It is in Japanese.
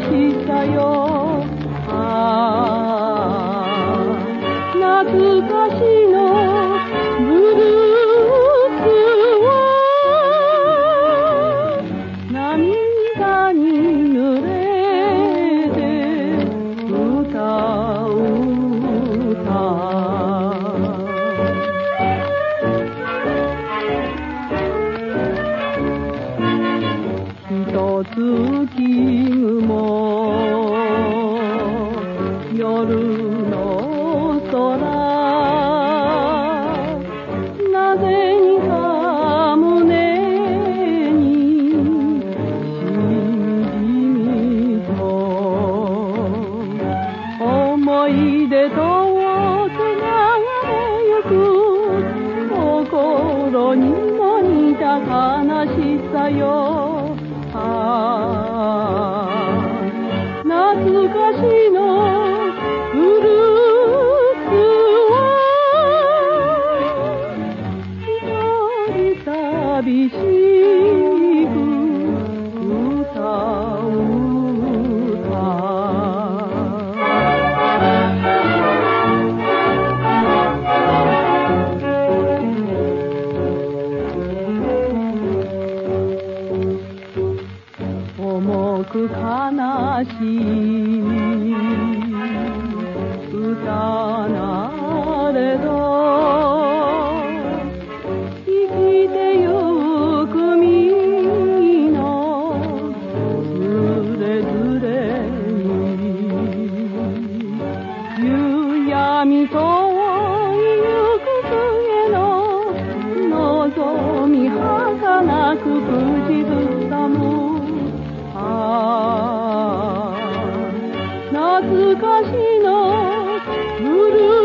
したよ。ああ懐かしい。思い出とつながれゆく心にも似た悲しさよ。ああ懐かしのく悲しい。歌なれど生きてゆくみのずれずれに。夕闇とゆく末の望み儚く懐かしの。古い